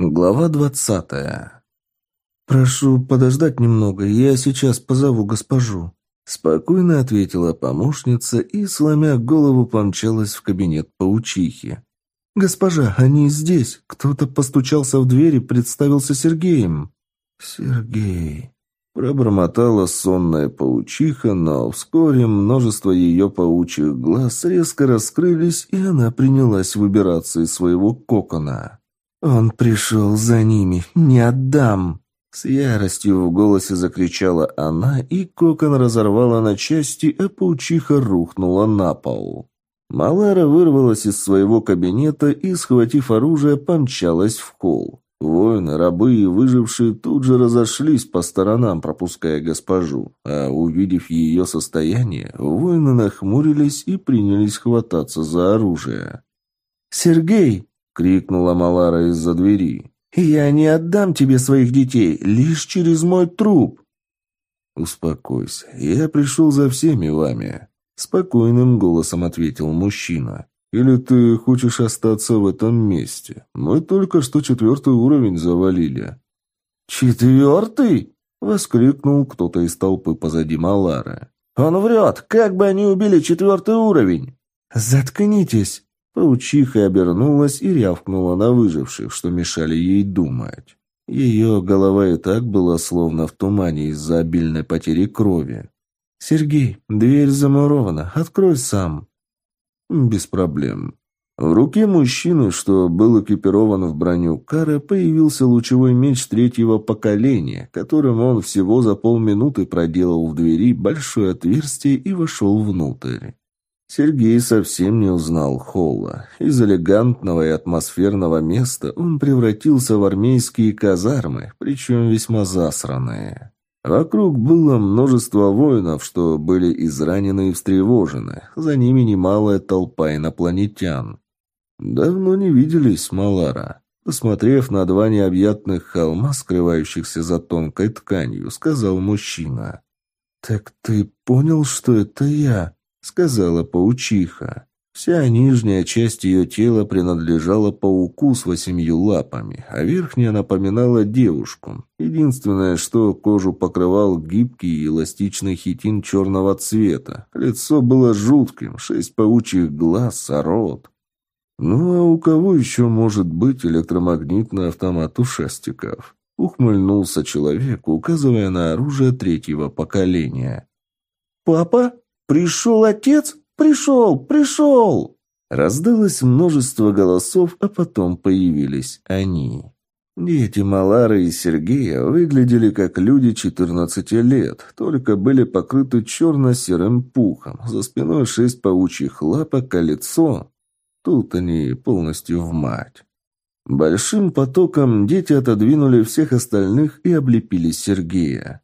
Глава двадцатая. «Прошу подождать немного, я сейчас позову госпожу», — спокойно ответила помощница и, сломя голову, помчалась в кабинет паучихи. «Госпожа, они здесь. Кто-то постучался в дверь и представился Сергеем». «Сергей...» Пробормотала сонная паучиха, но вскоре множество ее паучьих глаз резко раскрылись, и она принялась выбираться из своего кокона. «Он пришел за ними! Не отдам!» С яростью в голосе закричала она, и кокон разорвала на части, а паучиха рухнула на пол. Малара вырвалась из своего кабинета и, схватив оружие, помчалась в холл. Воины, рабы и выжившие тут же разошлись по сторонам, пропуская госпожу, а увидев ее состояние, воины нахмурились и принялись хвататься за оружие. «Сергей!» Крикнула Малара из-за двери. «Я не отдам тебе своих детей, лишь через мой труп!» «Успокойся, я пришел за всеми вами», — спокойным голосом ответил мужчина. «Или ты хочешь остаться в этом месте? Мы только что четвертый уровень завалили». «Четвертый?» — воскликнул кто-то из толпы позади Малары. «Он врет! Как бы они убили четвертый уровень?» «Заткнитесь!» Паучиха обернулась и рявкнула на выживших, что мешали ей думать. Ее голова и так была словно в тумане из-за обильной потери крови. «Сергей, дверь замурована. Открой сам». «Без проблем». В руке мужчины, что был экипирован в броню Кара, появился лучевой меч третьего поколения, которым он всего за полминуты проделал в двери большое отверстие и вошел внутрь. Сергей совсем не узнал Холла. Из элегантного и атмосферного места он превратился в армейские казармы, причем весьма засранные. Вокруг было множество воинов, что были изранены и встревожены. За ними немалая толпа инопланетян. Давно не виделись, Малара. Посмотрев на два необъятных холма, скрывающихся за тонкой тканью, сказал мужчина. «Так ты понял, что это я?» Сказала паучиха. Вся нижняя часть ее тела принадлежала пауку с восемью лапами, а верхняя напоминала девушку. Единственное, что кожу покрывал гибкий и эластичный хитин черного цвета. Лицо было жутким, шесть паучьих глаз, а. «Ну а у кого еще может быть электромагнитный автомат ушастиков?» Ухмыльнулся человек, указывая на оружие третьего поколения. «Папа?» «Пришел отец? Пришел! Пришел!» Раздалось множество голосов, а потом появились они. Дети Малары и Сергея выглядели как люди 14 лет, только были покрыты черно-серым пухом, за спиной шесть паучьих лапок, а лицо... Тут они полностью в мать. Большим потоком дети отодвинули всех остальных и облепили Сергея.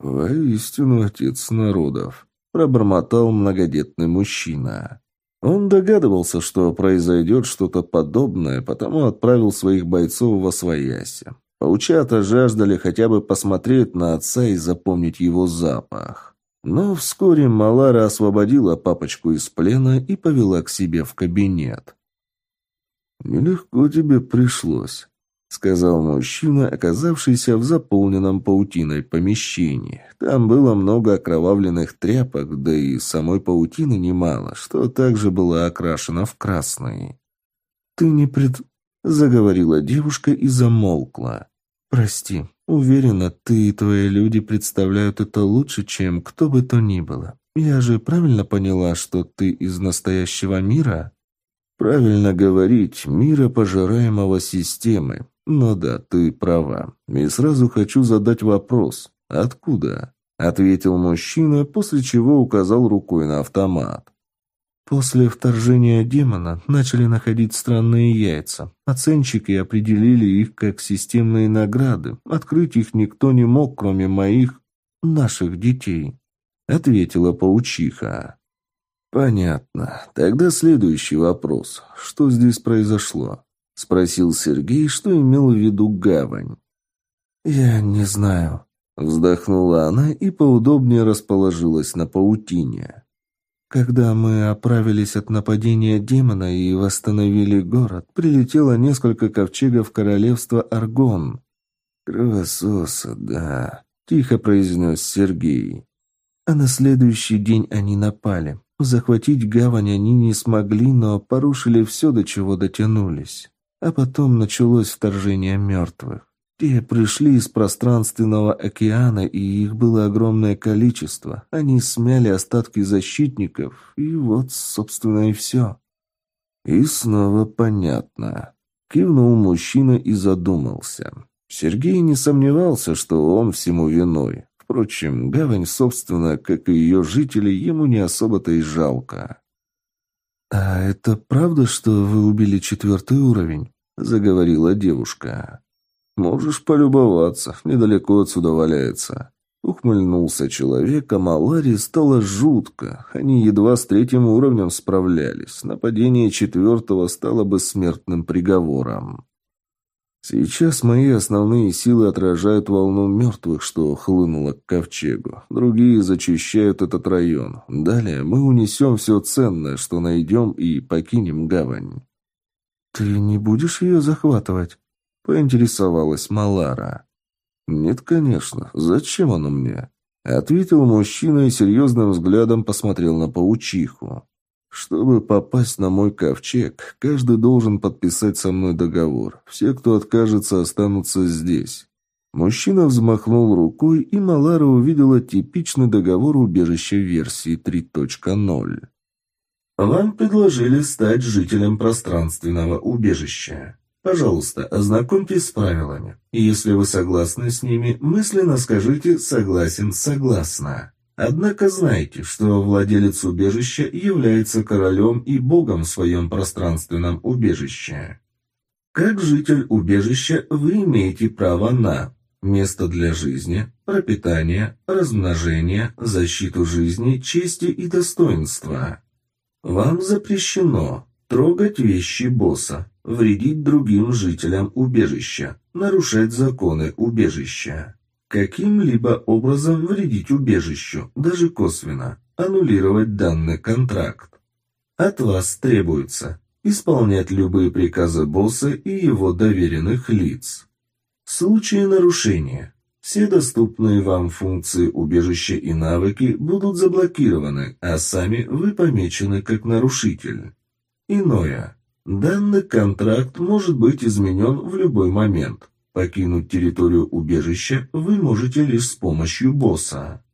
«Воистину отец народов», пробормотал многодетный мужчина. Он догадывался, что произойдет что-то подобное, потому отправил своих бойцов во свояси. Паучата жаждали хотя бы посмотреть на отца и запомнить его запах. Но вскоре Малара освободила папочку из плена и повела к себе в кабинет. «Нелегко тебе пришлось», сказал мужчина, оказавшийся в заполненном паутиной помещении. Там было много окровавленных тряпок, да и самой паутины немало, что также была окрашена в красный. «Ты не пред...» — заговорила девушка и замолкла. «Прости, уверена, ты и твои люди представляют это лучше, чем кто бы то ни было. Я же правильно поняла, что ты из настоящего мира?» «Правильно говорить, мира, пожираемого системы. «Ну да, ты права. И сразу хочу задать вопрос. Откуда?» Ответил мужчина, после чего указал рукой на автомат. После вторжения демона начали находить странные яйца. Оценщики определили их как системные награды. Открыть их никто не мог, кроме моих, наших детей. Ответила паучиха. Понятно. Тогда следующий вопрос. Что здесь произошло? — спросил Сергей, что имел в виду гавань. «Я не знаю», — вздохнула она и поудобнее расположилась на паутине. Когда мы оправились от нападения демона и восстановили город, прилетело несколько ковчегов королевства Аргон. «Кровососа, да», — тихо произнес Сергей. А на следующий день они напали. Захватить гавань они не смогли, но порушили все, до чего дотянулись. А потом началось вторжение мертвых. Те пришли из пространственного океана, и их было огромное количество. Они смяли остатки защитников, и вот, собственно, и все. И снова понятно. Кивнул мужчина и задумался. Сергей не сомневался, что он всему виной. Впрочем, гавань, собственно, как и ее жители, ему не особо-то и жалко. «А это правда, что вы убили четвертый уровень?» — заговорила девушка. «Можешь полюбоваться, недалеко отсюда валяется». Ухмыльнулся человек, а Маларе стало жутко. Они едва с третьим уровнем справлялись. Нападение четвертого стало бы смертным приговором. Сейчас мои основные силы отражают волну мертвых, что хлынула к ковчегу. Другие зачищают этот район. Далее мы унесем все ценное, что найдем, и покинем гавань. «Ты не будешь ее захватывать?» — поинтересовалась Малара. «Нет, конечно. Зачем оно мне?» — ответил мужчина и серьезным взглядом посмотрел на паучиху. Чтобы попасть на мой ковчег, каждый должен подписать со мной договор. Все, кто откажется, останутся здесь. Мужчина взмахнул рукой, и Малара увидела типичный договор убежища версии 3.0. Вам предложили стать жителем пространственного убежища. Пожалуйста, ознакомьтесь с правилами. И если вы согласны с ними, мысленно скажите «согласен, согласна». Однако знайте, что владелец убежища является королем и богом в своем пространственном убежище. Как житель убежища вы имеете право на место для жизни, пропитание, размножение, защиту жизни, чести и достоинства. Вам запрещено трогать вещи босса, вредить другим жителям убежища, нарушать законы убежища каким-либо образом вредить убежищу, даже косвенно, аннулировать данный контракт. От вас требуется исполнять любые приказы босса и его доверенных лиц. В случае нарушения все доступные вам функции убежища и навыки будут заблокированы, а сами вы помечены как нарушитель. Иное. Данный контракт может быть изменен в любой момент. Покинуть территорию убежища вы можете лишь с помощью босса.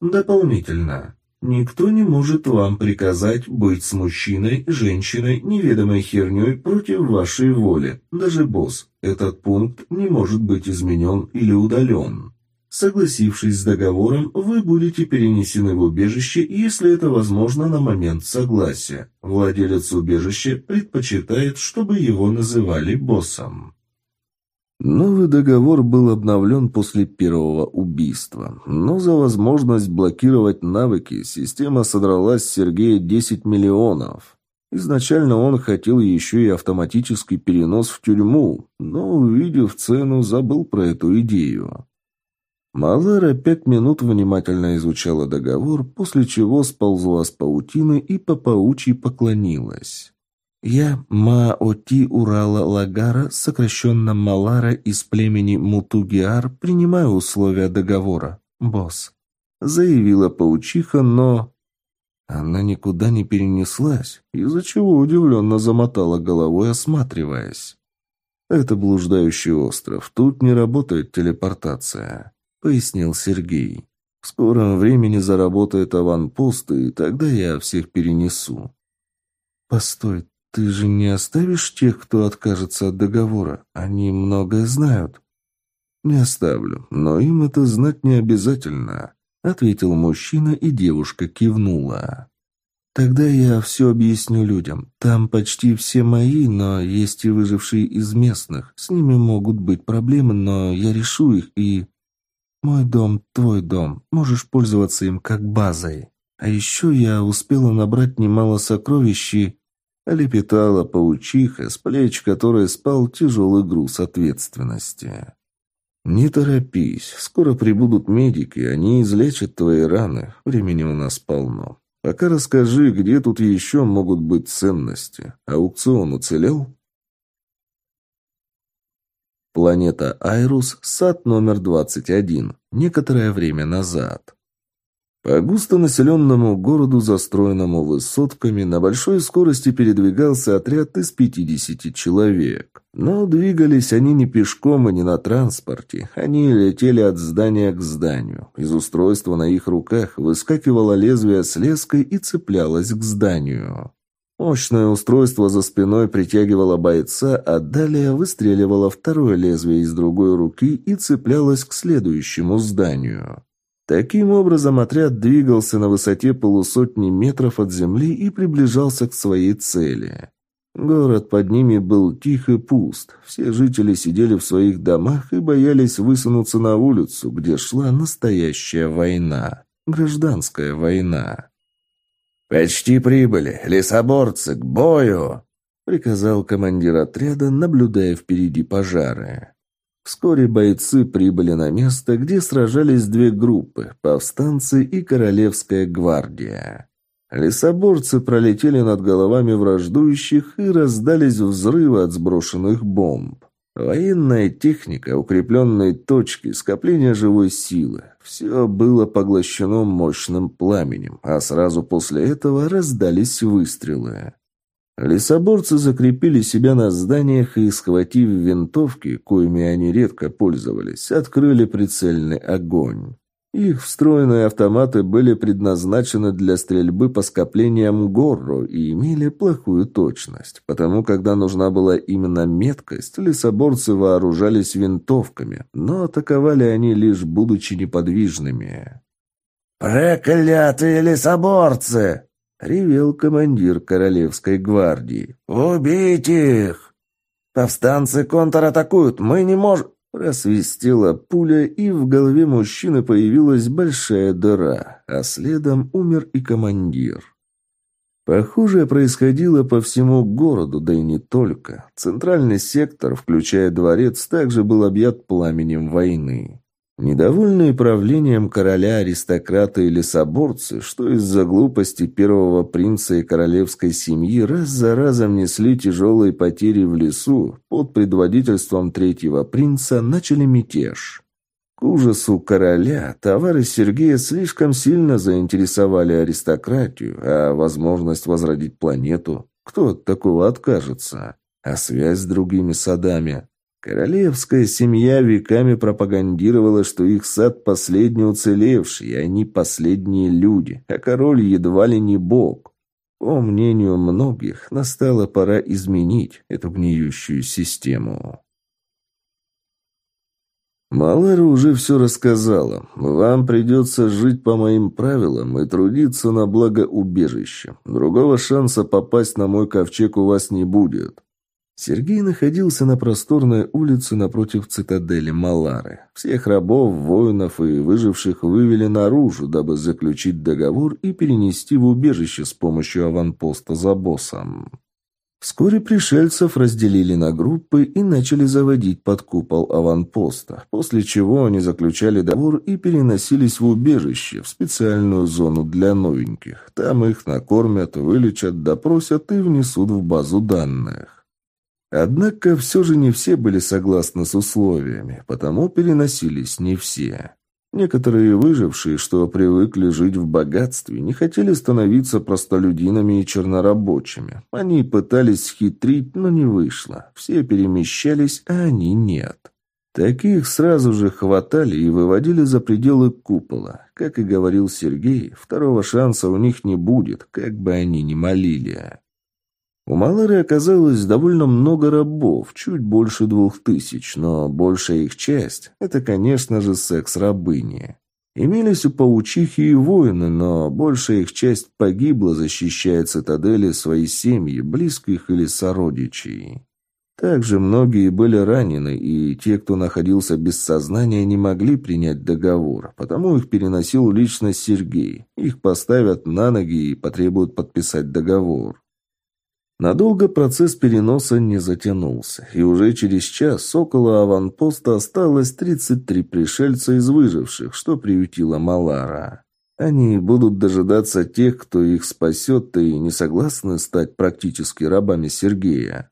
Дополнительно. Никто не может вам приказать быть с мужчиной, женщиной, неведомой херней против вашей воли. Даже босс. Этот пункт не может быть изменен или удален. Согласившись с договором, вы будете перенесены в убежище, если это возможно на момент согласия. Владелец убежища предпочитает, чтобы его называли боссом. Новый договор был обновлен после первого убийства, но за возможность блокировать навыки система содрала с Сергея 10 миллионов. Изначально он хотел еще и автоматический перенос в тюрьму, но, увидев цену, забыл про эту идею. Малера пять минут внимательно изучала договор, после чего сползла с паутины и по паучьи поклонилась. Я Маоти Урала Лагара, сокращенно Малара из племени Мутугиар, принимаю условия договора, босс. Заявила паучиха, но... Она никуда не перенеслась, из-за чего удивленно замотала головой, осматриваясь. «Это блуждающий остров, тут не работает телепортация», — пояснил Сергей. «В скором времени заработает аванпост, и тогда я всех перенесу». «Постой, «Ты же не оставишь тех, кто откажется от договора? Они многое знают». «Не оставлю, но им это знать не обязательно», — ответил мужчина, и девушка кивнула. «Тогда я все объясню людям. Там почти все мои, но есть и выжившие из местных. С ними могут быть проблемы, но я решу их и...» «Мой дом — твой дом. Можешь пользоваться им как базой. А еще я успела набрать немало сокровищ и...» Лепетала паучиха, с плеч которой спал тяжелый груз ответственности. «Не торопись, скоро прибудут медики, они излечат твои раны, времени у нас полно. Пока расскажи, где тут еще могут быть ценности. Аукцион уцелел?» Планета Айрус, сад номер 21. Некоторое время назад. По густонаселенному городу, застроенному высотками, на большой скорости передвигался отряд из 50 человек. Но двигались они не пешком и не на транспорте. Они летели от здания к зданию. Из устройства на их руках выскакивало лезвие с леской и цеплялось к зданию. Мощное устройство за спиной притягивало бойца, а далее выстреливало второе лезвие из другой руки и цеплялось к следующему зданию. Таким образом, отряд двигался на высоте полусотни метров от земли и приближался к своей цели. Город под ними был тих и пуст. Все жители сидели в своих домах и боялись высунуться на улицу, где шла настоящая война. Гражданская война. «Почти прибыли. Лесоборцы, к бою!» — приказал командир отряда, наблюдая впереди пожары. Вскоре бойцы прибыли на место, где сражались две группы – повстанцы и Королевская гвардия. Лесоборцы пролетели над головами враждующих и раздались взрывы от сброшенных бомб. Военная техника, укрепленные точки, скопление живой силы – все было поглощено мощным пламенем, а сразу после этого раздались выстрелы. Лесоборцы закрепили себя на зданиях и, схватив винтовки, коими они редко пользовались, открыли прицельный огонь. Их встроенные автоматы были предназначены для стрельбы по скоплениям горру и имели плохую точность, потому когда нужна была именно меткость, лесоборцы вооружались винтовками, но атаковали они лишь будучи неподвижными. «Проклятые лесоборцы!» — ревел командир Королевской гвардии. «Убить их! Повстанцы контратакуют, мы не можем...» Просвистела пуля, и в голове мужчины появилась большая дыра, а следом умер и командир. Похожее происходило по всему городу, да и не только. Центральный сектор, включая дворец, также был объят пламенем войны. Недовольные правлением короля аристократы и лесоборцы, что из-за глупости первого принца и королевской семьи раз за разом несли тяжелые потери в лесу, под предводительством третьего принца начали мятеж. К ужасу короля товары Сергея слишком сильно заинтересовали аристократию, а возможность возродить планету кто от такого откажется? А связь с другими садами? Королевская семья веками пропагандировала, что их сад последний уцелевший, и они последние люди, а король едва ли не бог. По мнению многих, настала пора изменить эту гниющую систему. Малера уже все рассказала. Вам придется жить по моим правилам и трудиться на благо убежища. Другого шанса попасть на мой ковчег у вас не будет. Сергей находился на просторной улице напротив цитадели Малары. Всех рабов, воинов и выживших вывели наружу, дабы заключить договор и перенести в убежище с помощью аванпоста за боссом. Вскоре пришельцев разделили на группы и начали заводить под купол аванпоста, после чего они заключали договор и переносились в убежище, в специальную зону для новеньких. Там их накормят, вылечат, допросят и внесут в базу данных. Однако все же не все были согласны с условиями, потому переносились не все. Некоторые выжившие, что привыкли жить в богатстве, не хотели становиться простолюдинами и чернорабочими. Они пытались схитрить, но не вышло. Все перемещались, а они нет. Таких сразу же хватали и выводили за пределы купола. Как и говорил Сергей, второго шанса у них не будет, как бы они ни молили. У Малары оказалось довольно много рабов, чуть больше двух тысяч, но большая их часть – это, конечно же, секс-рабыни. Имелись у паучихи и воины, но большая их часть погибла, защищая цитадели свои семьи, близких или сородичей. Также многие были ранены, и те, кто находился без сознания, не могли принять договор, потому их переносил лично Сергей. Их поставят на ноги и потребуют подписать договор. Надолго процесс переноса не затянулся, и уже через час около аванпоста осталось 33 пришельца из выживших, что приютила Малара. Они будут дожидаться тех, кто их спасет, и не согласны стать практически рабами Сергея.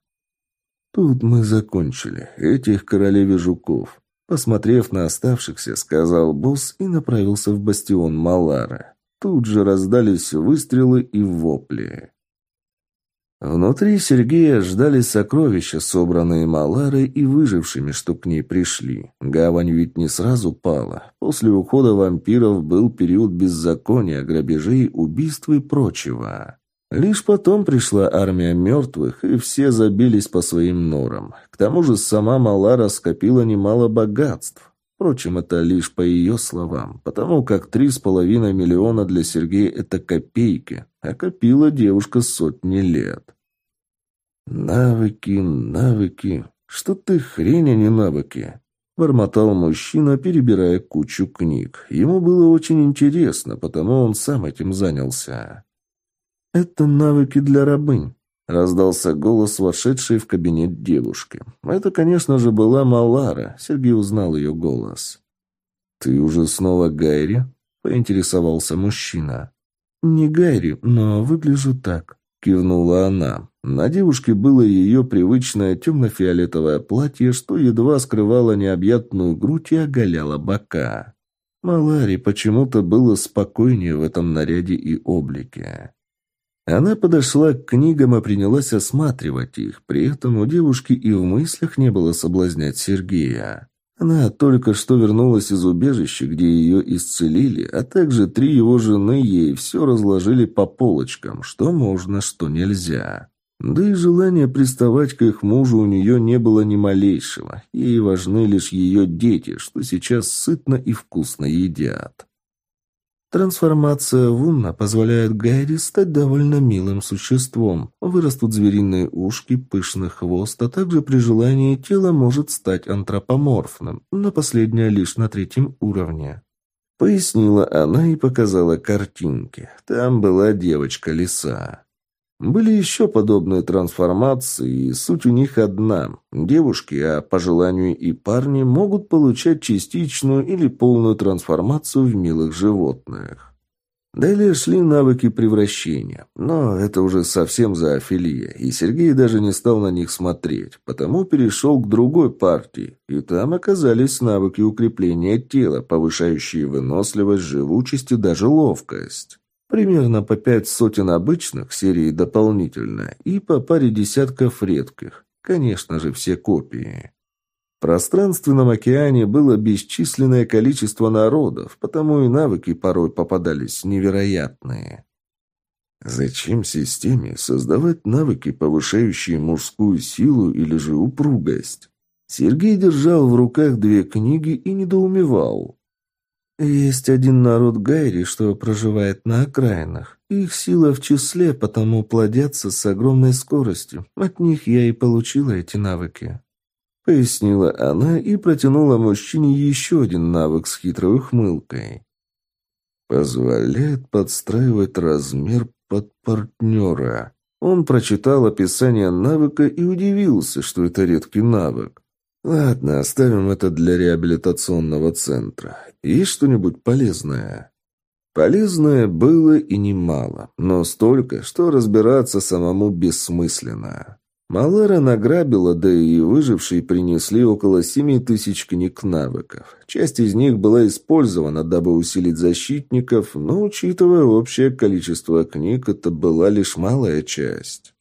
Тут мы закончили. Этих королеве жуков. Посмотрев на оставшихся, сказал босс и направился в бастион Малара. Тут же раздались выстрелы и вопли. Внутри Сергея ждали сокровища, собранные Маларой и выжившими, что к ней пришли. Гавань ведь не сразу пала. После ухода вампиров был период беззакония, грабежей, убийств и прочего. Лишь потом пришла армия мертвых, и все забились по своим норам. К тому же сама Малара скопила немало богатств. Впрочем, это лишь по ее словам, потому как три с половиной миллиона для Сергея – это копейки, а девушка сотни лет. «Навыки, навыки, что ты хрень, а не навыки?» – бормотал мужчина, перебирая кучу книг. Ему было очень интересно, потому он сам этим занялся. «Это навыки для рабынь», — раздался голос вошедшей в кабинет девушки. Это, конечно же, была Малара. Сергей узнал ее голос. «Ты уже снова Гайри?» — поинтересовался мужчина. «Не Гайри, но выгляжу так», — кивнула она. На девушке было ее привычное темно-фиолетовое платье, что едва скрывало необъятную грудь и оголяло бока. Маларе почему-то было спокойнее в этом наряде и облике. Она подошла к книгам и принялась осматривать их. При этом у девушки и в мыслях не было соблазнять Сергея. Она только что вернулась из убежища, где ее исцелили, а также три его жены ей все разложили по полочкам, что можно, что нельзя. Да и желания приставать к их мужу у нее не было ни малейшего. Ей важны лишь ее дети, что сейчас сытно и вкусно едят. Трансформация Вунна позволяет Гайри стать довольно милым существом. Вырастут звериные ушки, пышный хвост, а также при желании тело может стать антропоморфным, но последнее лишь на третьем уровне. Пояснила она и показала картинки. Там была девочка-лиса. Были еще подобные трансформации, и суть у них одна. Девушки, а по желанию и парни, могут получать частичную или полную трансформацию в милых животных. Далее шли навыки превращения, но это уже совсем зоофилия, и Сергей даже не стал на них смотреть, потому перешел к другой партии, и там оказались навыки укрепления тела, повышающие выносливость, живучесть и даже ловкость. Примерно по пять сотен обычных, серии дополнительно, и по паре десятков редких. Конечно же, все копии. В пространственном океане было бесчисленное количество народов, потому и навыки порой попадались невероятные. Зачем системе создавать навыки, повышающие мужскую силу или же упругость? Сергей держал в руках две книги и недоумевал. Есть один народ Гайри, что проживает на окраинах. Их сила в числе, потому плодятся с огромной скоростью. От них я и получила эти навыки. Пояснила она и протянула мужчине еще один навык с хитрой ухмылкой. Позволяет подстраивать размер под партнера. Он прочитал описание навыка и удивился, что это редкий навык. Ладно, оставим это для реабилитационного центра. Есть что-нибудь полезное? Полезное было и немало, но столько, что разбираться самому бессмысленно. Малара награбила, да и выжившие принесли около семи тысяч книг навыков. Часть из них была использована, дабы усилить защитников, но, учитывая общее количество книг, это была лишь малая часть.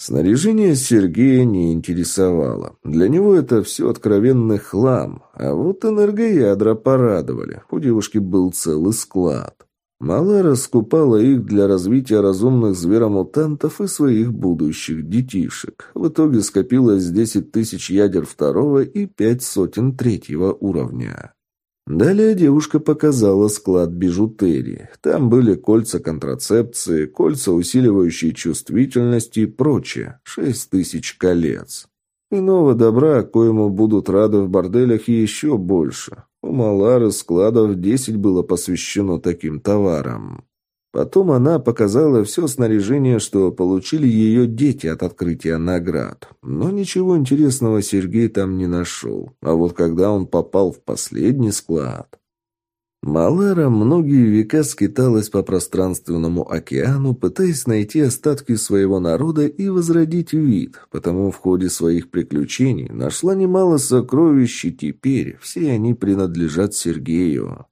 Снаряжение Сергея не интересовало. Для него это все откровенный хлам. А вот энергоядра порадовали. У девушки был целый склад. Малара скупала их для развития разумных зверомутантов и своих будущих детишек. В итоге скопилось 10 тысяч ядер второго и пять сотен третьего уровня. Далее девушка показала склад бижутерии. Там были кольца контрацепции, кольца, усиливающие чувствительность и прочее. Шесть тысяч колец. Иного добра, коему будут рады в борделях, еще больше. У Малары складов десять было посвящено таким товарам. Потом она показала все снаряжение, что получили ее дети от открытия наград. Но ничего интересного Сергей там не нашел. А вот когда он попал в последний склад... Малера многие века скиталась по пространственному океану, пытаясь найти остатки своего народа и возродить вид, потому в ходе своих приключений нашла немало сокровищ, и теперь все они принадлежат Сергею.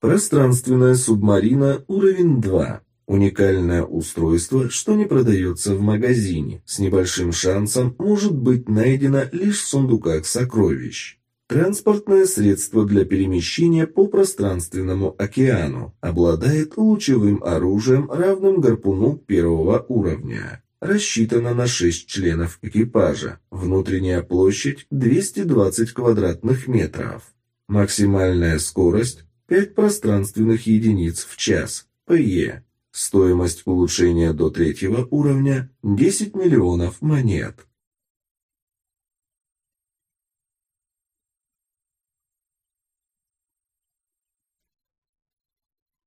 Пространственная субмарина, уровень 2. Уникальное устройство, что не продается в магазине, с небольшим шансом может быть найдено лишь в сундуках сокровищ. Транспортное средство для перемещения по пространственному океану. Обладает лучевым оружием, равным гарпуну первого уровня. Рассчитано на 6 членов экипажа. Внутренняя площадь 220 квадратных метров. Максимальная скорость 5 пространственных единиц в час. ПЕ. Стоимость улучшения до третьего уровня 10 миллионов монет.